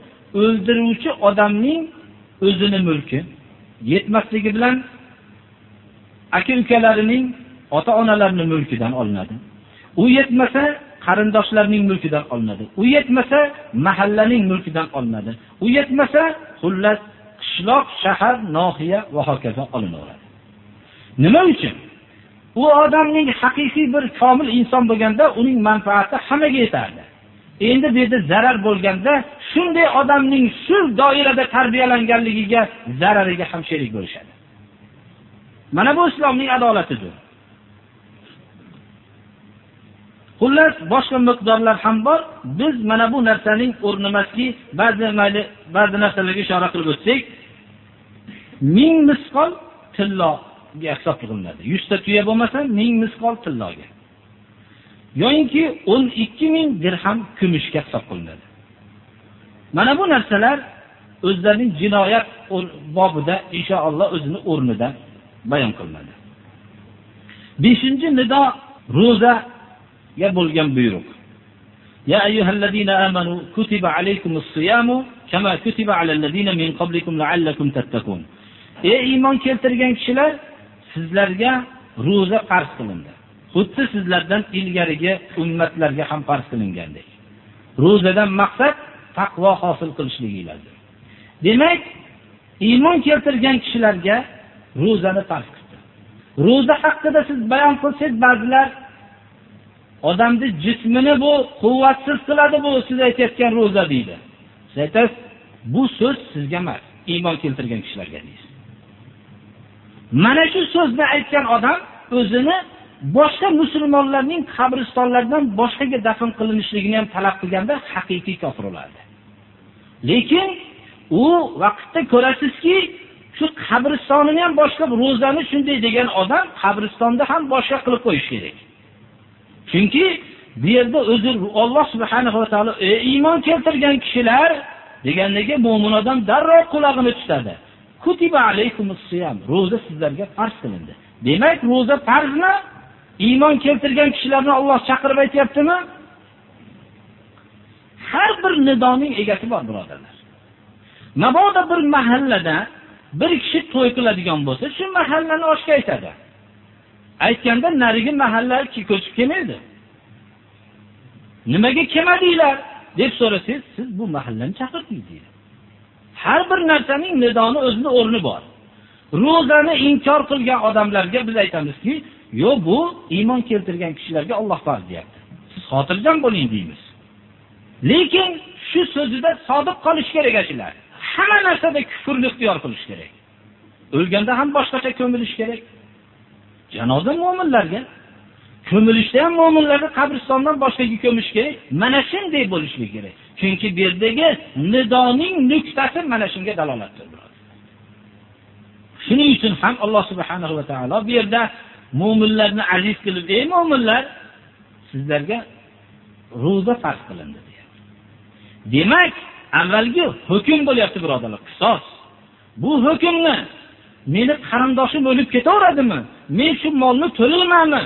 [SPEAKER 1] o'ldiruvchi odamning o'zini mulki yetmasligi bilan aka ukalarining ota-onalarining mulkidan olinadi. U yetmasa qarindoshlarning mulkidan olinadi. U yetmasa mahallaning mulkidan olinadi. U yetmasa xullas qishloq shahar nohiya va hokazo olinaveradi. Nima uchun? U odamning haqiqiy bir komil inson bo'lganda uning manfaati hammaga yetardi. Endi bu yerda zarar bo'lganda shunday odamning shu doirada tarbiyalanganligiga zarariga ham sherik bo'lishadi. Mana bu islomning adolatidir. Xullas boshqa miqdorlar ham bor. Biz mana bu narsaning o'rni emaski ba'zi mayli ba'zi narsalarga ishora qilib o'tsak ming misqol tilloga hisob qilinadi yuzta tuya bo'lmasa ming misqol tilloga. Yoyinki o'n ikki ming dirham kumushga hisob qilinadi. Mana bu narsalar o'zlarining jinoyat bobida inshaalloh o'zini o'rnida bayon qilinadi. Beshinchi nido ro'zaga bo'lgan buyruq يا أيها الذين آمنوا كتب عليكم الصيام كما كتب على الذين من قبلكم لعلكم تتقون ey iymon keltirgan kishilar sizlarga ro'za farz qilindi xuddi sizlardan ilgarigi ummatlarga ham farz qilingandek ro'zadan maqsad taqvo hosil qilishliginglardir demak iymon keltirgan kishilarga ro'zani farz qildi ro'za haqida siz bayon qilsangiz ba'zilar odamni jismini bu quvvatsiz qiladi bu siz aytayotgan ro'za deydi. Siz aytasiz bu so'z sizga emas iymon keltirgan kishilarga deysiz. Mana shu so'zni aytgan odam o'zini boshqa musulmonlarning qabristonlaridan boshqaga dafn qilinishligini ham talab qilganda haqiqiy kofir bo'ladi lekin u vaqtda ko'rasizki shu qabristonini ham boshqa ro'zani shunday degan odam qabristonda ham boshqa qilib qo'yish kerak. Chunki bu yerda o'zi Alloh subhanahu va taolo e, iymon keltirgan kishilar degandagi mo'min odam darrov qulog'ini tutadi. Ro'za sizlarga farz qilindi. Demak ro'za farzmi? Iymon keltirgan kishilarni Alloh chaqirib aytyaptimi? Har bir nidoning egasi bor birodarlar. Mabodo bir mahallada bir kishi to'y qiladigan bo'lsa shu mahallani oshga aytadi. Aytganda narigi mahalla ko'chib kelmaydi. Nimaga kelmadinglar? deb so'rasangiz siz bu mahallani chaqirdingiz deydi. Har bir narsaning nidoni o'zini o'rni bor. Ro'zani inkor qilgan odamlarga biz aytamizki yo'q bu iymon keltirgan kishilarga olloh farz deyapti. Siz xotirjam bo'ling deymiz. Lekin shu so'zida sodiq qolish kerak shular hamma narsada kufrni ixtiyor qilish kerak. O'lganda ham boshqacha ko'milish kerak. Janoza mo'minlarga ko'milishda ham mo'minlarni qabristondan boshqaga ko'mish kerak. Mana shunday bo'lishi kerak. Chunki bu yerdagi nidoning nuqtasi mana shunga dalolatdir shuning uchun ham alloh subhanahu va taolo bu yerda mo'minlarni aziz qilib ey mo'minlar sizlarga ro'za farz qilindi demak avvalgi hukm bo'lyapti birodarlar qisos. Bu hukmni meni qarindoshim o'lib ketaveradimi? Men shu molni to'laymanmi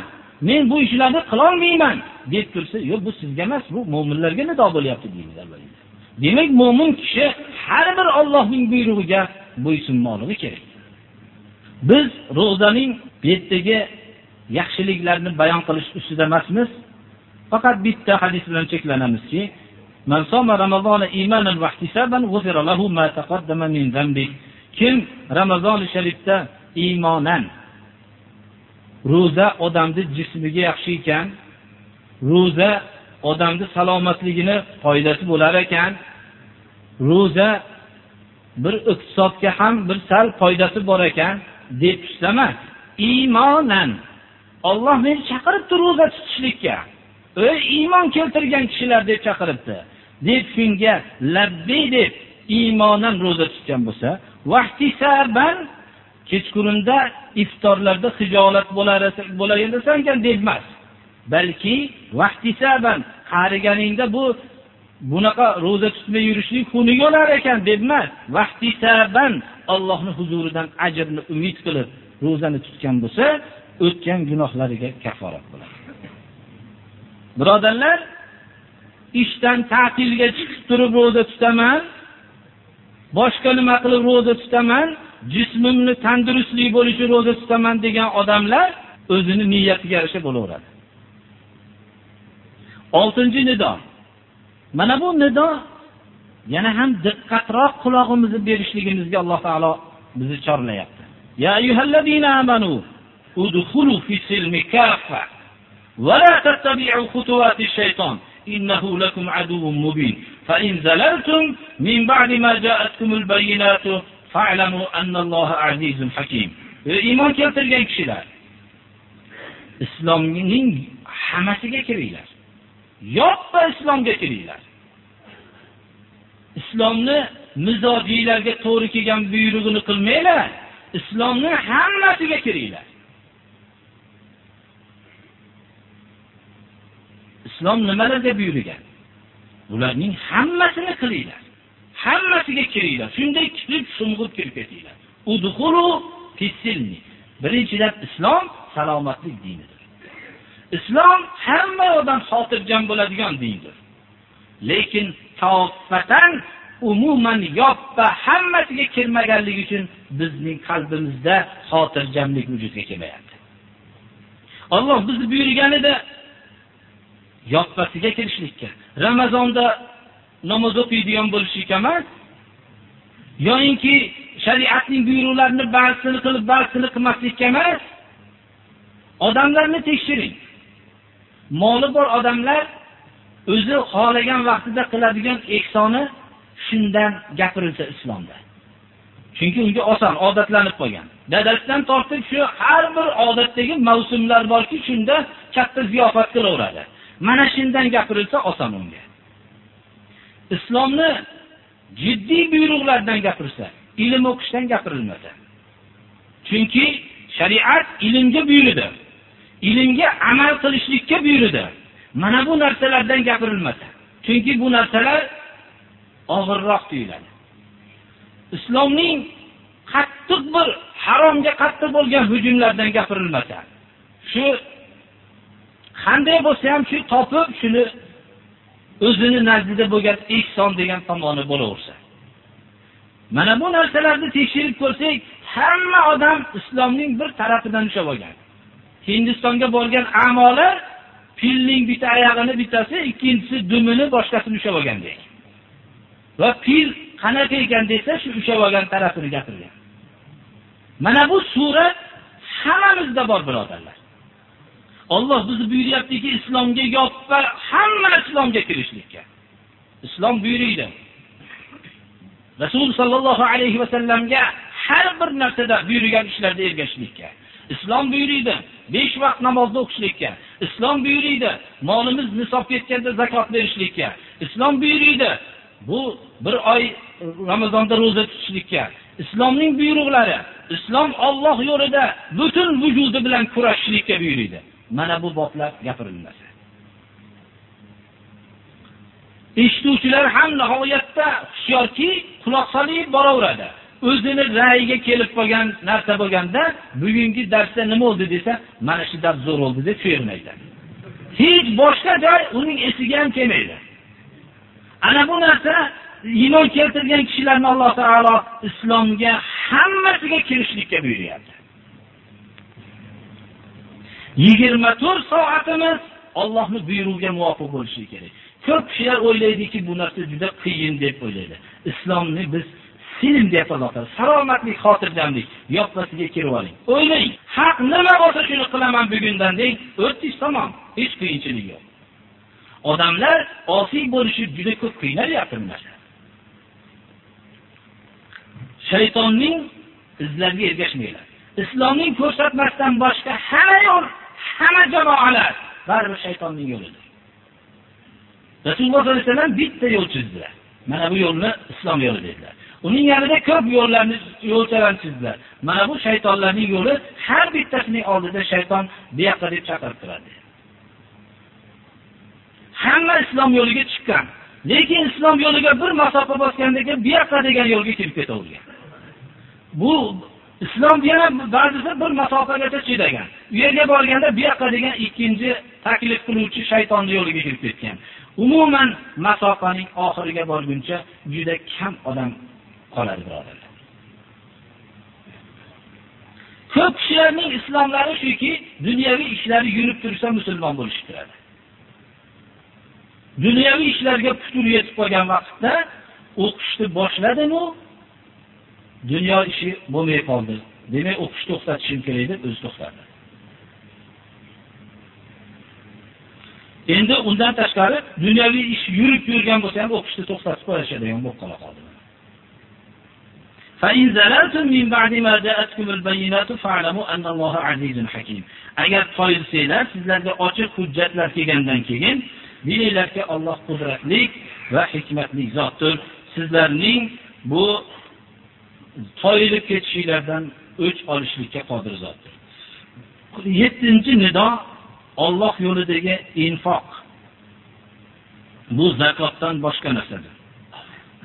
[SPEAKER 1] men bu ishlarni qilolmayman deb tursa yo'q bu sizga emas bu mo'minlarga nido bo'lyapti deymiz demak mo'min kishi har bir ollohning buyrug'iga bo'ysunmoqligi kerak. Biz ro'zaning bu yerdagi yaxshiliklarni bayon qilish ustida emasmiz. Faqat bitta hadis bilan cheklanamizki kim ramazoni sharifda iymonan ro'za odamni jismiga yaxshi ekan ro'za odamni salomatligini foydasi bo'lar ekan ro'za bir iqtisodga ham bir sal foydasi bor ekan deb tushsama iymonan. Olloh meni chaqiribdi ro'za tutishlikka. Ey iymon keltirgan kishilar deb chaqiribdi. Deb shunga labbay deb iymonan ro'za tutgan bo'lsa vahtisaban kechqurunda iftorlarda hijolat bo'laversan ekan deb emas. Balki vahtisaban qariganingda bu bunaqa ro'za tutmay yurishlik xunuk olar ekan deb emas. Vahtisaban Allohning huzuridan ajrni umid qilib ro'zani tutgan bo'lsa o'tgan gunohlariga kafforat bo'ladi. Birodarlar ishdan ta'tilga chiqib turib ro'za tutaman. boshqa nima qilib ro'za tutaman? Jismimni tandurustlik bo'lishi ro'za tutaman degan odamlar o'zini niyatiga yarasha bo'laveradi. Oltinchi nido. Mana bu nido yana ham diqqatroq qulog'imizni berishligimizga alloh taolo bizni chorlayapti. Ya ayyuhallazina amanu udkhulu fi silmi kaffa va la tattabi'u khutuwati shayton innahu lakum aduwwun mubin. فإن زللتم من بعد ما جاءتكم البينات فاعلموا أن الله عزيز حكيم iymon keltirgan kishilar islomning hammasiga kiringlar yoppa islomga kiringlar islomni mizojiylarga to'g'ri kelgan buyrug'ini qilmanglar islomni hammasiga kiringlar islom nimalarga buyurgan Bularning hammasini qilinglar. Hammasiga kiringlar shunday kirib sho'ng'ib kirib ketinglar. Birinchidan islom salomatlik dinidir. Islom hamma odam xotirjam bo'ladigan dindir. Lekin toffatan umuman yoppa hammasiga kirmaganligi uchun bizning qalbimizda xotirjamlik vujudga kelmayapti. Alloh bizni buyurganida yoppasiga kirishlikka. Ramazonda namoz o'qiydigan bo'lishlik emas yoyinki shariatning buyruqlarini ba'zisini qilib ba'zisini qilmaslikka emas odamlarni tekshiring. Moli bor odamlar o'zi xohlagan vaqtida qiladigan ehsoni shundan gapirilsa islomda. Chunki unga oson odatlanib qolgan. Dadasidan tortib shu har bir odatdagi mavsumlar borki shunda katta ziyofat qilaveradi. Mana shundan gapirilsa oson unga. Islomni jiddiy buyruqlardan gapirsa ilm o'qishdan gapirilmasa chunki shariat ilmga buyurdi. Ilmga amal qilishlikka buyurdi. Mana bu narsalardan gapirilmasa chunki bu narsalar og'irroq tuyuladi. Islomning qattiq bir haromga qattiq bo'lgan hujumlardan gapirilmasa shu qanday bo'lsa ham shu topib shuni o'zini nazdida bo'lgan ehson degan tomoni bo'laversa. Mana bu narsalarni tekshirib ko'rsak hamma odam islomning bir tarafidan ushlab olgan. Hindistonga borgan amolar filning bitta oyog'ini bittasi ikkinchisi dumini boshqasini ushlab olgandek va fil qanaqa ekan desa shu ushlab olgan tarafini gapirgan. Mana bu surat hammamizda bor birodarlar. Olloh bizni buyuryaptiki islomga yoppa hamma islomga kirishlikka islom buyuriydi. Rasul sollallohu alayhi vasallamga har bir narsada buyurgan ishlarda ergashishlikka islom buyuriydi. Besh vaqt namozni o'qishlikka islom buyuriydi. Molimiz nisob ketganda zakot berishlikka islom buyuriydi. Bu bir oy ramazonda ro'za tutishlikka islomning buyruqlari islom olloh yo'lida butun vujudi bilan kurashishlikka buyuriydi. Mana bu boblar gapirilmasa eshituvchilar ham nihoyatda hushyorki quloq solib boraveradi. O'zini rayiga kelib qolgan narsa bo'lganda bugungi darsda nima bo'ldi? desa mana shu dars zo'r bo'ldi deb shu yerni aytadi hech boshqa joy uning esiga ham kelmaydi. Ana bu narsa iymon keltirgan kishilarni alloh taolo islomga hammasiga kirishlikka buyuryapti. Yigirma to'rt soatimiz Allohni buyrug'iga muvofiq bo'lishi kerak. Ko'p kishilar o'ylaydiki bu narsa juda qiyin deb o'ylaydi. Islomni biz silim deb alloh salomatlik xotirjamlik yoppasiga kirib oling. O'ylang haq nima bo'lsa shuni qilaman bugundan deng o'tish tamom hech qiyinchilik yo'q. Odamlar osiy bo'lishib juda ko'p qiynalyapti bu narsa shaytonning izlariga ergashmanglar. Islomning ko'rsatmasidan boshqa hamma yo'l hamma jamoalar baribir shaytonning yo'lidir rasululloh sollallohu alayhi vasallam bitta yo'l chizdilar mana bu yo'lni islom yo'li dedilar Uning yanida ko'p yo'llarni yo'lchalarni chizdilar. Mana bu shaytonlarning yo'li har bittasining oldida shayton bu yoqqa deb chaqirib turadi. Hamma islom yo'liga chiqqan. Lekin islom yo'liga bir masofa bosgandan keyin bu yoqqa degan yo'lga kirib ketavergan. Bu islom yana ba'zisi bir masofagacha chidagan. U yerga borganda bu yoqqa degan ikkinchi taklif qiluvchi shaytonni yo'liga kirib ketgan. Umuman masofaning oxiriga borguncha juda kam odam qoladi birodarlar. Ko'p kishilarning islomlari shuki, dunyoviy ishlari yurib tursa musulmon bo'lishib turadi. Dunyoviy ishlarga putur yetib qolgan vaqtda o'qishni boshladimu, dunyo ishi bo'lmay qoldi. Demak, o'qishni to'xtatishim kerak deb o'zi to'xtadi. Endi undan tashqari dunyoviy ish yurib yurgan bo'lsa ham o'qishni to'xtatib qo'yishadigan bo'lib qola qoldi. فإن زللتم من بعد ما جاءتكم البينات فاعلموا أن الله عزيز حكيم. Agar qoyilsanglar, sizlarga ochiq hujjatlar kelgandan keyin bilinglarki, Alloh qudratli va hikmatli zotdir. Sizlarning bu toyilib ketishinglardan o'ch olishlikka qodir zotdir. 7-nido Alloh yo'lidagi infoq. Bu zakotdan boshqa narsadir.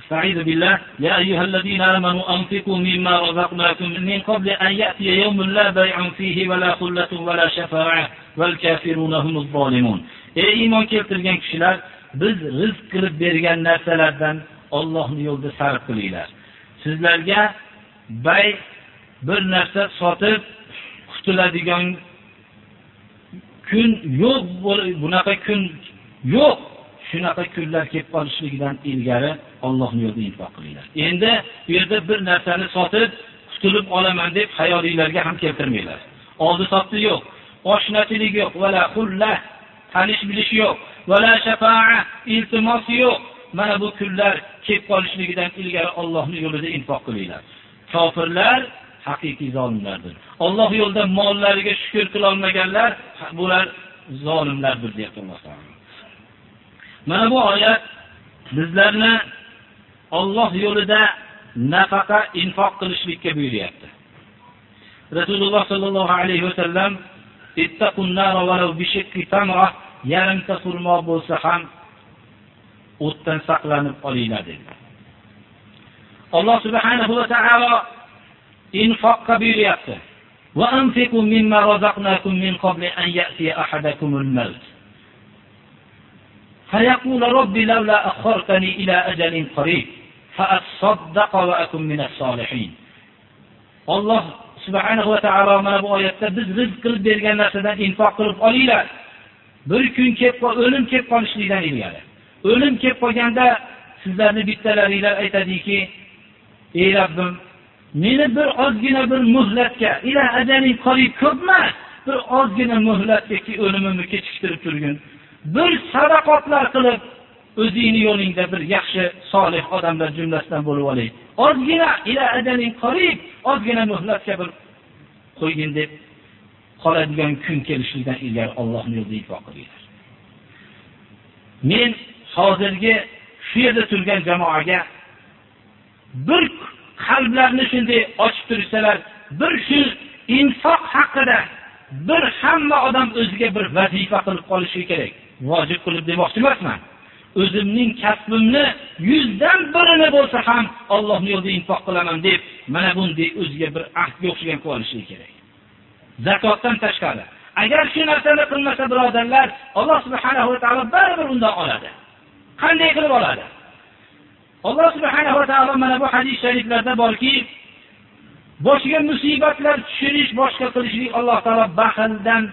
[SPEAKER 1] استعيذ بالله يا أيها الذين آمنوا أنفقوا مما رزقناكم من قبل أن يأتي يوم لا بيع فيه ولا خلة ولا شفاعة والكافرون هم الظالمون ey iymon keltirgan kishilar biz rizq qilib bergan narsalardan Allohning yo'lida sarf qilinglar sizlarga bay bir narsa sotib qutuladigan kun yo'q bunaqa kun yo'q shunaqa kunlar kelib qolishligidan ilgari Allohning yo'lida infoq qilinglar. Endi bu yerda bir narsani sotib qutulib olaman deb xayolinglarga ham keltirmanglar. Oldi sotdi yo'q, oshnachilik yo'q, vala qulla tanish bilish yo'q, vala shafa'a, iltimos yo'q. Mana bu kunlar kelib qolishligidan ilgari Allohning yo'lida infoq qilinglar. Kofirlar haqiqiy zolimlardir. Alloh yo'lida mollariga shukr qila olmaganlar, bular zolimlardir deyapti Alloh taolo. Mana bu oyat bizlarni Alloh yo'lida nafaqa infoq qilishlikka buyuryapti. Rasululloh sallallohu alayhi va sallam bi tamra yarimta xurmo bo'lsa ham o'tdan saqlanib olinglar dedi. Alloh subhanahu va taolo infoqqa buyuryapti. Va anfiqu mimma razaqnakum min qabli an ya'tiya ahadakumul maut. فيقول رب لولا أخرتني إلى أجل قريب فأصدق وأكن من الصالحين الله subhanahu va taolo mana bu oyatda biz rizq qilib bergan narsadan infoq qilib olinglar. Bir kun kelib o'lim kelib qolishlikdan ilgari. O'lim kelib qolganda sizlarni bittalaringlar aytadiki, ey Rabbim, meni bir ozgina bir muhlatga, ila ajaling qarib ko'pmas, bir ozgina muhlatga o'limimni kechiktirib turgin. bir sadaqotlar qilib o'zingni yo'lingda bir yaxshi solih odamlar jumlasidan bo'lib oling. Ozgina ila ajali qarib, ozgina muhlatga bir qo'ygin deb qoladigan kun kelishidan ilgari Allohning yo'lida infoq qilinglar. Men hozirgi shu yerda turgan jamoaga bir qalblarni shunday ochib tursalar, bir shu infoq haqida bir hamma odam o'ziga bir vazifa qilib qolishi kerak. vojib qilib demoqchi emasman. O'zimning kasbimni yuzdan birini bo'lsa ham ollohni yo'lida infoq qilaman deb, mana bunday o'ziga bir ahdga o'xshagan qilishi kerak. Zakotdan tashqari. Agar shu narsani qilmasa birodarlar, Alloh subhanahu va taolo baribir undan oladi. Qanday qilib oladi? Alloh subhanahu taolo mana bu hadis shariflarda borki, boshiga musibatlar tushirish, boshqa qilishlik Alloh taolo baxildan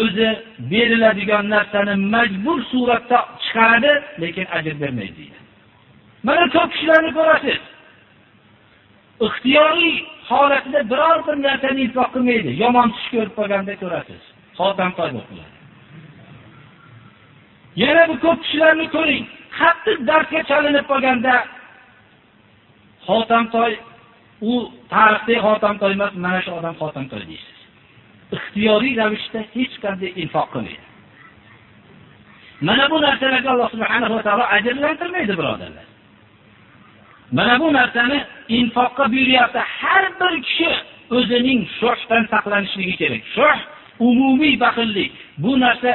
[SPEAKER 1] o'zi beriladigan narsani majbur suratda chiqaradi, lekin ajr bermaydi deydi. Mana ko'p kishilarni ko'rasiz. Ixtiyoriy holatida biror bir narsani infoq qilmaydi. Yomon tush ko'rib qolganda ko'rasiz. Xotam paydo qiladi. Yana bu ko'p kishilarni ko'ring. Qattiq dardga chalinib qolganda xotamtoy u tarixdagi xotamtoy emas, mana shu odam xotamtoy deysiz. ixtiyoriy ravishda hech qanday infoq qilmaydi. Mana bu narsalarga Alloh subhanahu va taolo ajrlantirmaydi, birodarlar. Mana bu narsani infoqqa buyuryapti. Har bir kishi o'zining shohdan saqlanishligi kerak. Shoh umumiy baxillik. Bu narsa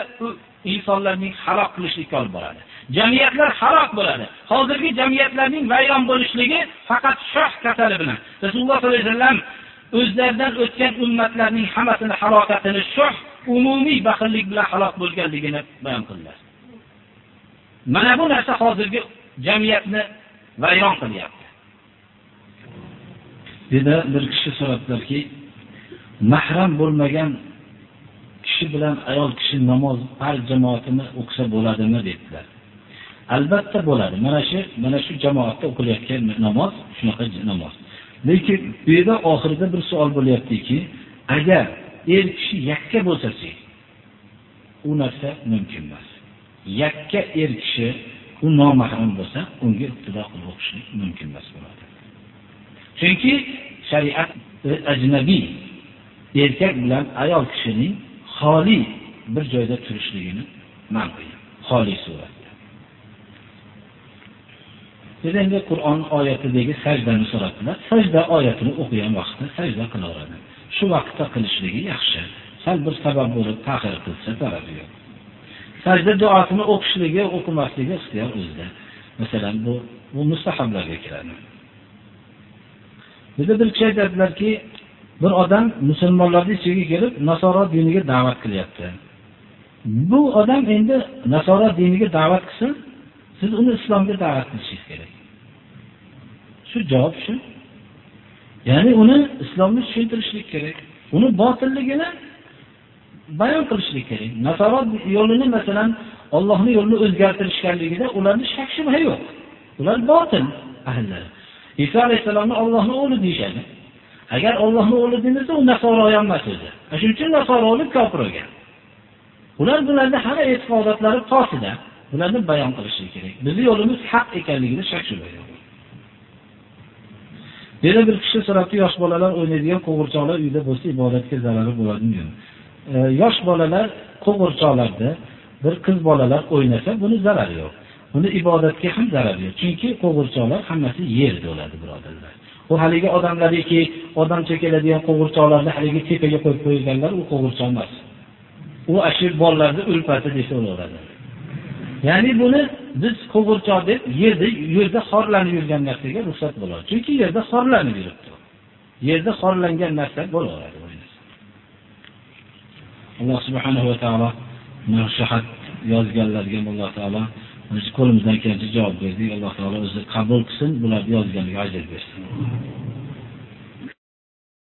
[SPEAKER 1] insonlarning halok qilishlikka olib boradi. Jamiyatlar halok bo'ladi. Hozirgi jamiyatlarning vayron bo'lishligi faqat shoh kasali bilan. Rasululloh sollallohu alayhi vasallam o'zlaridan o'tgan ummatlarning hammasini halokatini shoh umumiy baxillik bilan halok bo'lganligini bayon qildilar. Mana bu narsa hozirgi jamiyatni vayron qilyapti. Dedi bir kishi so'rabdilarki, mahram bo'lmagan kishi bilan ayol kishi namoz farz jamoatini o'qisa bo'ladimi dedilar. Albatta bo'ladi. Mana shu mana shu jamoatda o'qilayotgan namoz shunaqa namoz. Lekin bu yerda oxirida bir savol bo'lyaptiki, agar er kishi yakka bo'lsa-chi, u narsa mumkin emas. Yakka er kishi u nomahram bo'lsa, unga iqtido qilib o'qishlik mumkin emas bo'ladi. Chunki shariat ajnabiy erkak bilan ayol kishining xoli bir joyda turishligini man qilgan. Xoli suratda. Biz endi Qur'on oyatidagi sajdani so'rabdilar. Sajda oyatini o'qigan vaqtda sajda qilaveradi. Shu vaqtda qilishligi yaxshi. Sal bir sabab bo'lib ta'xir qilsa zarari yo'q. Sajda duosini o'qishligi, o'qimasligi ixtiyor o'zida. Masalan, bu bu mustahablarga kiradi. Bizda bir kishi aytadilarki, bir odam musulmonlarning ichiga kelib, nasoro diniga da'vat qilyapti. Bu odam endi nasoro diniga da'vat qilsa, siz uni islomga da'vat qilishingiz kerak. Shu javob shu. Ya'ni uni islomni tushuntirishlik kerak. Uni botilligini bayon qilishlik kerak. Nasoro yo'lini masalan Allohning yo'lini o'zgartirishganligida ularni shak shubha yo'q. Ular botil ahllari. Isa alayhisalomni Allohning o'g'li deyishadi. Agar Allohning o'g'li demasa, u nasoro emas o'zi. Shuning uchun nasoro kofir bo'lgan. Ular bularni hamma e'tiqodotlari tosida. Bularni bayon qilishlik kerak. Bizning yo'limiz haq ekanligida shak shubha yo'q. Yana bir kishi so'rabdi, yosh bolalar o'ynaydigan qo'g'irchoqlar uyda bo'lsa ibodatga zarari bo'ladimi? E, yosh bolalar qo'g'irchoqlarda bir qiz bolalar o'ynasa, buni zarari yo'q. Buni ibodatga ham zarari yo'q. Chunki qo'g'irchoqlar hammasi yerda bo'ladi, birodarlar. U haligi odamlariki, odamcha keladigan qo'g'irchoqlarni haligi tepaga qo'yib qo'yganlar, u qo'g'irchoq emas. U ashir bolalarning ulfati desa bo'laveradi. Ya'ni buni biz qo'g'irchoq deb yerda yerda xorlanib yurgan narsaga ruxsat bo'ladi. Chunki yerda xorlanib yuribdi. Yerda xorlangan narsa bo'laveradi Alloh subhanahu va taolo nasihat yozganlarga Alloh taolo biz qo'limizdan kelgancha javob berdik. Alloh taolo o'zi qabul qilsin, bularni yozganiga ajr bersin.